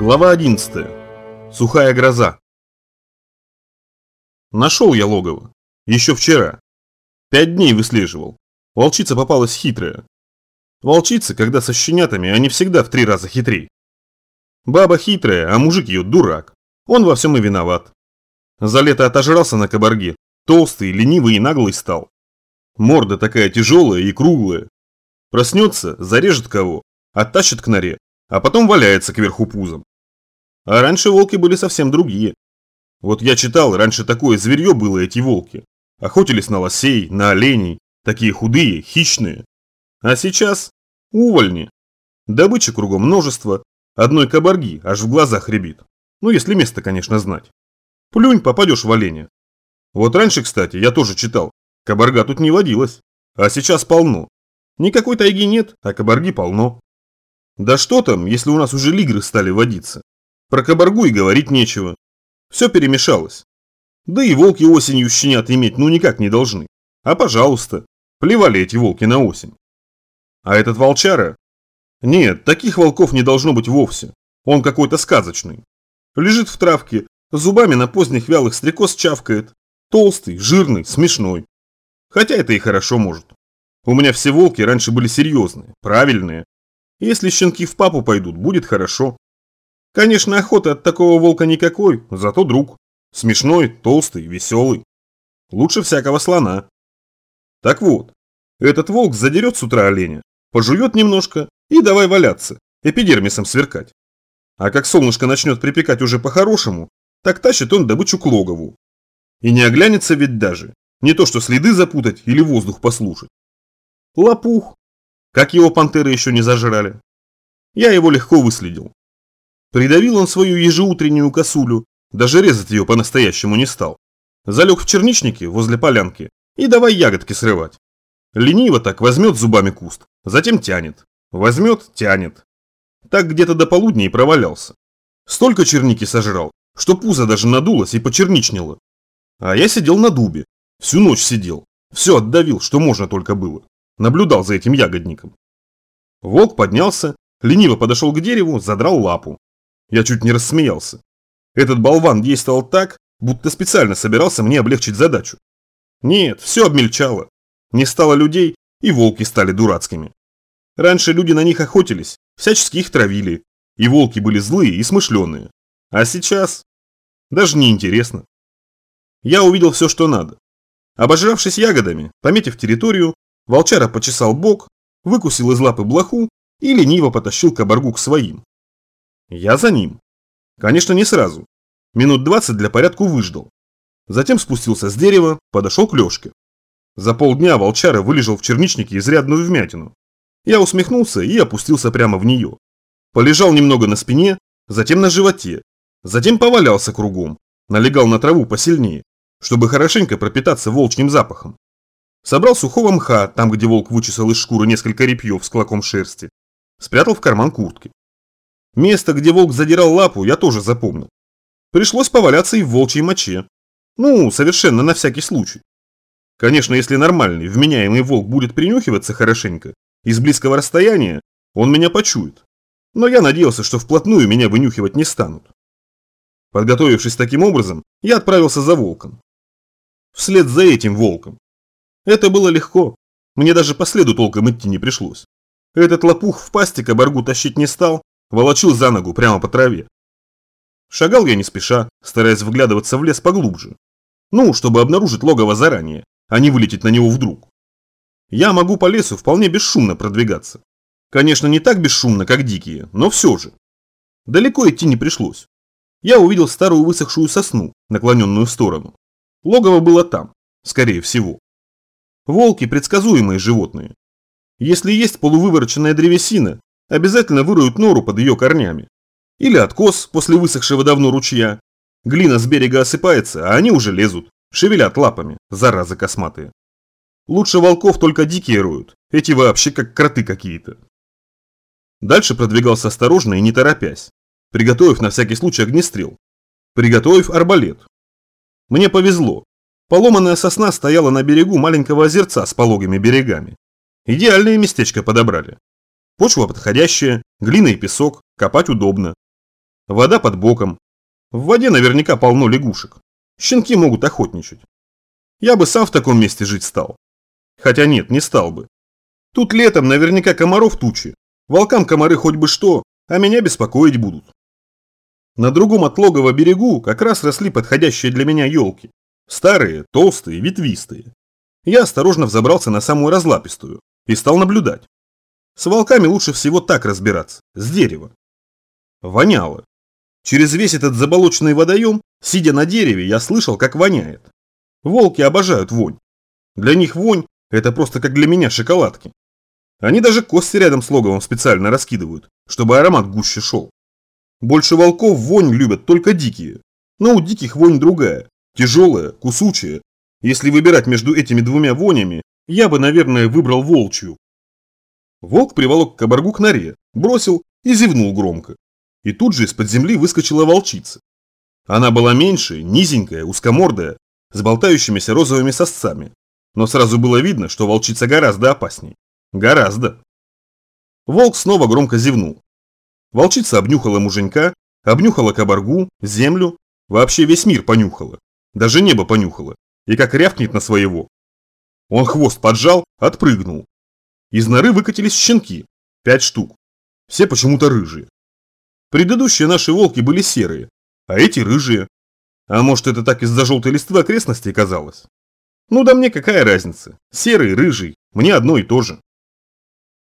Глава 11. Сухая гроза. Нашел я логово. Еще вчера. Пять дней выслеживал. Волчица попалась хитрая. Волчицы, когда со щенятами, они всегда в три раза хитрей. Баба хитрая, а мужик ее дурак. Он во всем и виноват. За лето отожрался на кабарге. Толстый, ленивый и наглый стал. Морда такая тяжелая и круглая. Проснется, зарежет кого, оттащит к норе, а потом валяется кверху пузом. А раньше волки были совсем другие. Вот я читал, раньше такое зверье было эти волки. Охотились на лосей, на оленей, такие худые, хищные. А сейчас увольни. Добычи кругом множество, одной кабарги аж в глазах рябит. Ну, если место, конечно, знать. Плюнь, попадешь в оленя. Вот раньше, кстати, я тоже читал, кабарга тут не водилась, а сейчас полно. Никакой тайги нет, а кабарги полно. Да что там, если у нас уже лигры стали водиться. Про кабаргу и говорить нечего. Все перемешалось. Да и волки осенью щенят иметь ну никак не должны. А пожалуйста, плевали эти волки на осень. А этот волчара? Нет, таких волков не должно быть вовсе. Он какой-то сказочный. Лежит в травке, зубами на поздних вялых стрекоз чавкает. Толстый, жирный, смешной. Хотя это и хорошо может. У меня все волки раньше были серьезные, правильные, если щенки в папу пойдут, будет хорошо. Конечно, охоты от такого волка никакой, зато друг. Смешной, толстый, веселый. Лучше всякого слона. Так вот, этот волк задерет с утра оленя, пожует немножко и давай валяться, эпидермисом сверкать. А как солнышко начнет припекать уже по-хорошему, так тащит он добычу к логову. И не оглянется ведь даже, не то что следы запутать или воздух послушать. Лопух, как его пантеры еще не зажрали. Я его легко выследил. Придавил он свою ежеутреннюю косулю, даже резать ее по-настоящему не стал. Залег в черничнике возле полянки и давай ягодки срывать. Лениво так возьмет зубами куст, затем тянет. Возьмет, тянет. Так где-то до полудня и провалялся. Столько черники сожрал, что пузо даже надулось и почерничнило. А я сидел на дубе. Всю ночь сидел. Все отдавил, что можно только было наблюдал за этим ягодником. Волк поднялся, лениво подошел к дереву, задрал лапу. Я чуть не рассмеялся. Этот болван действовал так, будто специально собирался мне облегчить задачу. Нет, все обмельчало. Не стало людей, и волки стали дурацкими. Раньше люди на них охотились, всячески их травили, и волки были злые и смышленые. А сейчас даже не интересно. Я увидел все, что надо. Обожравшись ягодами, пометив территорию, Волчара почесал бок, выкусил из лапы блоху и лениво потащил кабаргу к своим. Я за ним. Конечно, не сразу. Минут двадцать для порядку выждал. Затем спустился с дерева, подошел к Лешке. За полдня волчара вылежал в черничнике изрядную вмятину. Я усмехнулся и опустился прямо в нее. Полежал немного на спине, затем на животе, затем повалялся кругом, налегал на траву посильнее, чтобы хорошенько пропитаться волчьим запахом. Собрал сухого мха, там, где волк вычесал из шкуры несколько репьев с клоком шерсти. Спрятал в карман куртки. Место, где волк задирал лапу, я тоже запомнил. Пришлось поваляться и в волчьей моче. Ну, совершенно на всякий случай. Конечно, если нормальный, вменяемый волк будет принюхиваться хорошенько, из близкого расстояния, он меня почует. Но я надеялся, что вплотную меня вынюхивать не станут. Подготовившись таким образом, я отправился за волком. Вслед за этим волком, это было легко. Мне даже по следу толком идти не пришлось. Этот лопух в пасти кабаргу тащить не стал, волочил за ногу прямо по траве. Шагал я не спеша, стараясь вглядываться в лес поглубже. Ну, чтобы обнаружить логово заранее, а не вылететь на него вдруг. Я могу по лесу вполне бесшумно продвигаться. Конечно, не так бесшумно, как дикие, но все же. Далеко идти не пришлось. Я увидел старую высохшую сосну, наклоненную в сторону. Логово было там, скорее всего. Волки – предсказуемые животные. Если есть полувывороченная древесина, обязательно выроют нору под ее корнями. Или откос после высохшего давно ручья. Глина с берега осыпается, а они уже лезут, шевелят лапами, заразы косматые. Лучше волков только дикие роют, эти вообще как кроты какие-то. Дальше продвигался осторожно и не торопясь, приготовив на всякий случай огнестрел, приготовив арбалет. Мне повезло, Поломанная сосна стояла на берегу маленького озерца с пологими берегами. Идеальное местечко подобрали. Почва подходящая, глина и песок, копать удобно. Вода под боком. В воде наверняка полно лягушек. Щенки могут охотничать. Я бы сам в таком месте жить стал. Хотя нет, не стал бы. Тут летом наверняка комаров тучи. Волкам комары хоть бы что, а меня беспокоить будут. На другом от берегу как раз росли подходящие для меня елки. Старые, толстые, ветвистые. Я осторожно взобрался на самую разлапистую и стал наблюдать. С волками лучше всего так разбираться, с дерева. Воняло. Через весь этот заболоченный водоем, сидя на дереве, я слышал, как воняет. Волки обожают вонь. Для них вонь – это просто как для меня шоколадки. Они даже кости рядом с логовом специально раскидывают, чтобы аромат гуще шел. Больше волков вонь любят только дикие. Но у диких вонь другая, тяжелая, кусучая. Если выбирать между этими двумя вонями, я бы, наверное, выбрал волчью. Волк приволок кабаргу к норе, бросил и зевнул громко. И тут же из-под земли выскочила волчица. Она была меньше, низенькая, узкомордая, с болтающимися розовыми сосцами. Но сразу было видно, что волчица гораздо опасней. Гораздо. Волк снова громко зевнул. Волчица обнюхала муженька, обнюхала кабаргу, землю, вообще весь мир понюхала. Даже небо понюхала. И как рявкнет на своего. Он хвост поджал, отпрыгнул. Из норы выкатились щенки. Пять штук. Все почему-то рыжие. Предыдущие наши волки были серые, а эти рыжие. А может это так из-за желтой листвы окрестностей казалось? Ну да мне какая разница, серый, рыжий, мне одно и то же.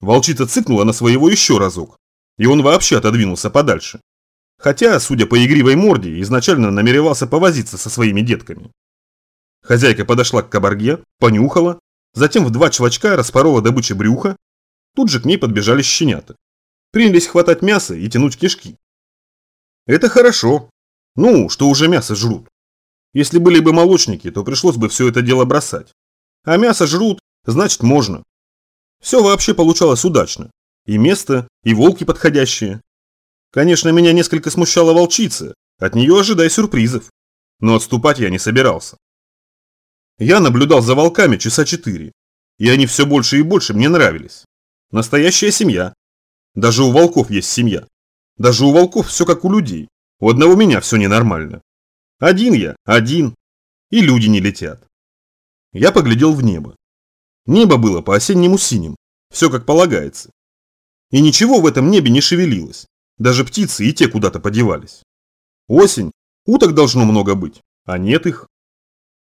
Волчица цыкнула на своего еще разок, и он вообще отодвинулся подальше. Хотя, судя по игривой морде, изначально намеревался повозиться со своими детками. Хозяйка подошла к кабарге, понюхала, затем в два чвачка распорола добычу брюха, тут же к ней подбежали щенята. Принялись хватать мясо и тянуть кишки. Это хорошо. Ну, что уже мясо жрут. Если были бы молочники, то пришлось бы все это дело бросать. А мясо жрут, значит можно. Все вообще получалось удачно. И место, и волки подходящие. Конечно, меня несколько смущала волчица, от нее ожидай сюрпризов. Но отступать я не собирался. Я наблюдал за волками часа четыре, и они все больше и больше мне нравились. Настоящая семья. Даже у волков есть семья. Даже у волков все как у людей. У одного меня все ненормально. Один я, один. И люди не летят. Я поглядел в небо. Небо было по-осеннему синим, все как полагается. И ничего в этом небе не шевелилось. Даже птицы и те куда-то подевались. Осень, уток должно много быть, а нет их.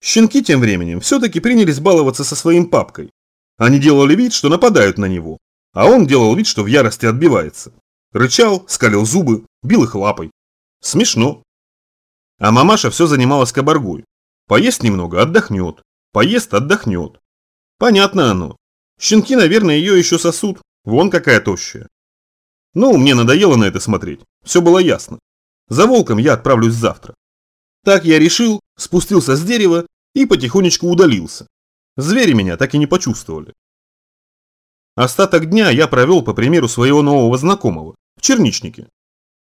Щенки тем временем все-таки принялись баловаться со своим папкой. Они делали вид, что нападают на него, а он делал вид, что в ярости отбивается. Рычал, скалил зубы, бил их лапой. Смешно. А мамаша все занималась кабаргой. Поест немного, отдохнет. Поест, отдохнет. Понятно оно. Щенки, наверное, ее еще сосут. Вон какая тощая. Ну, мне надоело на это смотреть. Все было ясно. За волком я отправлюсь завтра. Так я решил, спустился с дерева и потихонечку удалился. Звери меня так и не почувствовали. Остаток дня я провел по примеру своего нового знакомого, в черничнике.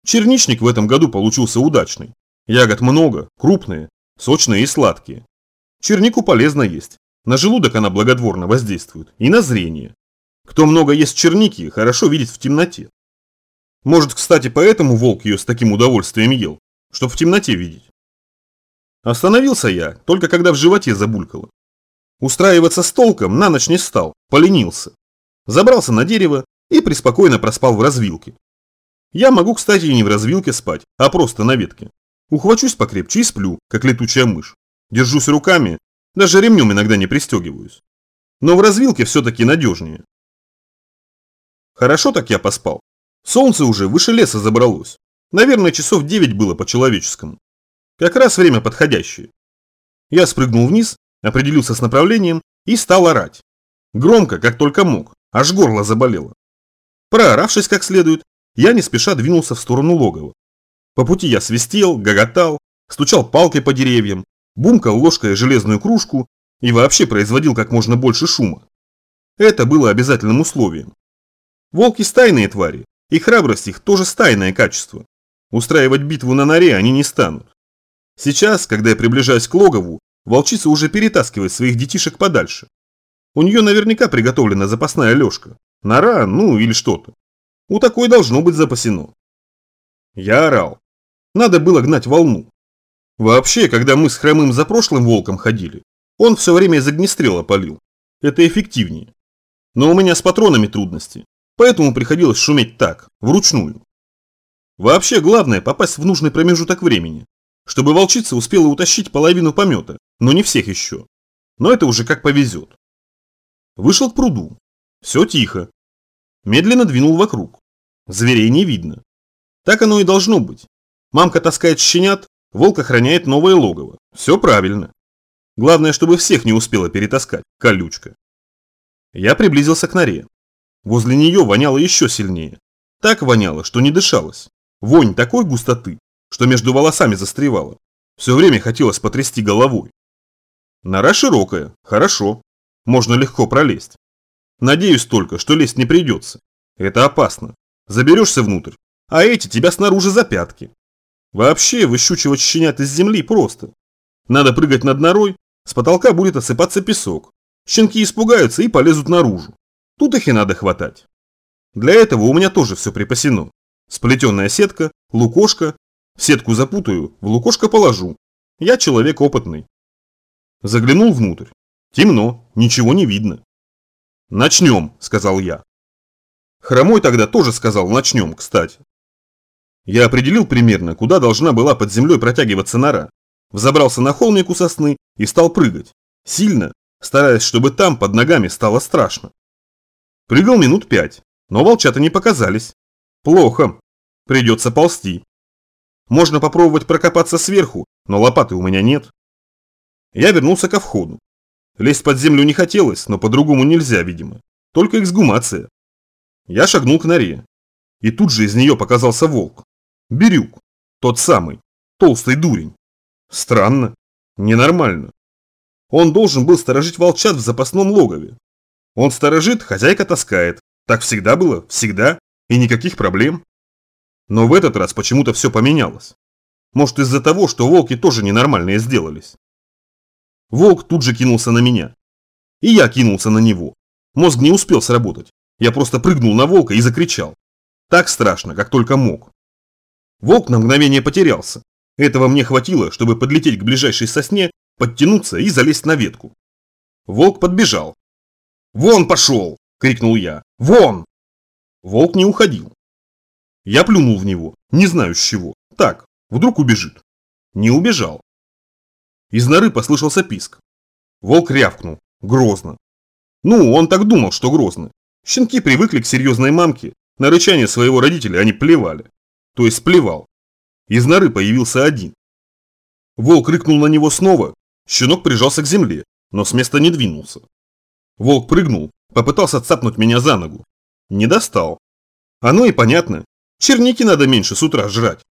Черничник в этом году получился удачный. Ягод много, крупные, сочные и сладкие. Чернику полезно есть. На желудок она благотворно воздействует и на зрение. Кто много ест черники, хорошо видит в темноте. Может, кстати, поэтому волк ее с таким удовольствием ел, чтобы в темноте видеть. Остановился я, только когда в животе забулькало. Устраиваться с толком на ночь не стал, поленился. Забрался на дерево и преспокойно проспал в развилке. Я могу, кстати, и не в развилке спать, а просто на ветке. Ухвачусь покрепче и сплю, как летучая мышь. Держусь руками, даже ремнем иногда не пристегиваюсь. Но в развилке все-таки надежнее. Хорошо так я поспал. Солнце уже выше леса забралось. Наверное, часов 9 было по-человеческому. Как раз время подходящее. Я спрыгнул вниз, определился с направлением и стал орать. Громко, как только мог, аж горло заболело. Прооравшись как следует, я не спеша двинулся в сторону логова. По пути я свистел, гоготал, стучал палкой по деревьям, бумкал ложкой железную кружку и вообще производил как можно больше шума. Это было обязательным условием. Волки стайные твари, и храбрость их тоже стайное качество. Устраивать битву на норе они не станут. Сейчас, когда я приближаюсь к логову, волчица уже перетаскивает своих детишек подальше. У нее наверняка приготовлена запасная лёжка. Нора, ну или что-то. У такой должно быть запасено. Я орал. Надо было гнать волну. Вообще, когда мы с Хромым за прошлым волком ходили, он все время из огнестрела полил. Это эффективнее. Но у меня с патронами трудности, поэтому приходилось шуметь так, вручную. Вообще главное попасть в нужный промежуток времени, чтобы волчица успела утащить половину помета, но не всех еще. Но это уже как повезет. Вышел к пруду. Все тихо. Медленно двинул вокруг. Зверей не видно. Так оно и должно быть. Мамка таскает щенят, волк охраняет новое логово. Все правильно. Главное, чтобы всех не успела перетаскать, колючка. Я приблизился к норе. Возле нее воняло еще сильнее. Так воняло, что не дышалось. Вонь такой густоты, что между волосами застревала. Все время хотелось потрясти головой. Нора широкая, хорошо. Можно легко пролезть. Надеюсь только, что лезть не придется. Это опасно. Заберешься внутрь, а эти тебя снаружи за пятки. Вообще, выщучивать щенят из земли просто. Надо прыгать над норой, с потолка будет осыпаться песок. Щенки испугаются и полезут наружу. Тут их и надо хватать. Для этого у меня тоже все припасено. Сплетенная сетка, лукошка. Сетку запутаю, в лукошко положу. Я человек опытный. Заглянул внутрь. Темно, ничего не видно. «Начнем», – сказал я. Хромой тогда тоже сказал «начнем», кстати. Я определил примерно, куда должна была под землей протягиваться нора. Взобрался на холмик у сосны и стал прыгать. Сильно, стараясь, чтобы там под ногами стало страшно. Прыгал минут пять, но волчата не показались. Плохо. Придется ползти. Можно попробовать прокопаться сверху, но лопаты у меня нет. Я вернулся ко входу. Лезть под землю не хотелось, но по-другому нельзя, видимо. Только эксгумация. Я шагнул к норе. И тут же из нее показался волк. Бирюк. Тот самый. Толстый дурень. Странно. Ненормально. Он должен был сторожить волчат в запасном логове. Он сторожит, хозяйка таскает. Так всегда было, всегда. И никаких проблем. Но в этот раз почему-то все поменялось. Может из-за того, что волки тоже ненормальные сделались. Волк тут же кинулся на меня. И я кинулся на него. Мозг не успел сработать. Я просто прыгнул на волка и закричал. Так страшно, как только мог. Волк на мгновение потерялся. Этого мне хватило, чтобы подлететь к ближайшей сосне, подтянуться и залезть на ветку. Волк подбежал. «Вон пошел!» – крикнул я. «Вон!» Волк не уходил. Я плюнул в него, не знаю с чего. Так, вдруг убежит. Не убежал. Из норы послышался писк. Волк рявкнул. Грозно. Ну, он так думал, что грозно. Щенки привыкли к серьезной мамке. На рычание своего родителя они плевали. То есть плевал. Из норы появился один. Волк рыкнул на него снова. Щенок прижался к земле, но с места не двинулся. Волк прыгнул, попытался цапнуть меня за ногу. Не достал. Оно и понятно. Черники надо меньше с утра жрать.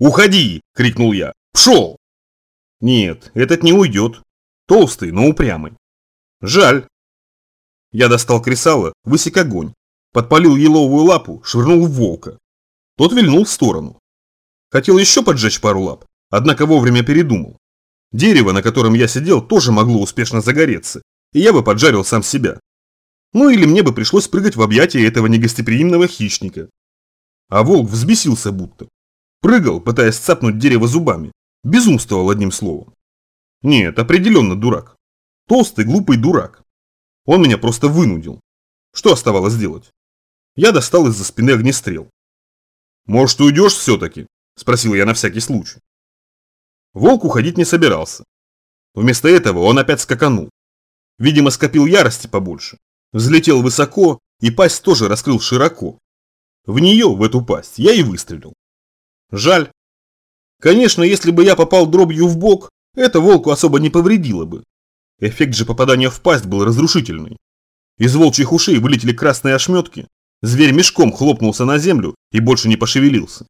«Уходи!» – крикнул я. «Пшел!» Нет, этот не уйдет. Толстый, но упрямый. Жаль. Я достал кресало, высек огонь, подпалил еловую лапу, швырнул в волка. Тот вильнул в сторону. Хотел еще поджечь пару лап, однако вовремя передумал. Дерево, на котором я сидел, тоже могло успешно загореться, и я бы поджарил сам себя. Ну или мне бы пришлось прыгать в объятия этого негостеприимного хищника. А волк взбесился будто. Прыгал, пытаясь цапнуть дерево зубами. Безумствовал одним словом. Нет, определенно дурак. Толстый, глупый дурак. Он меня просто вынудил. Что оставалось делать? Я достал из-за спины огнестрел. «Может, уйдешь все-таки?» – спросил я на всякий случай. Волк уходить не собирался. Вместо этого он опять скаканул. Видимо, скопил ярости побольше. Взлетел высоко и пасть тоже раскрыл широко. В нее, в эту пасть, я и выстрелил. Жаль. Конечно, если бы я попал дробью в бок, это волку особо не повредило бы. Эффект же попадания в пасть был разрушительный. Из волчьих ушей вылетели красные ошметки, зверь мешком хлопнулся на землю и больше не пошевелился.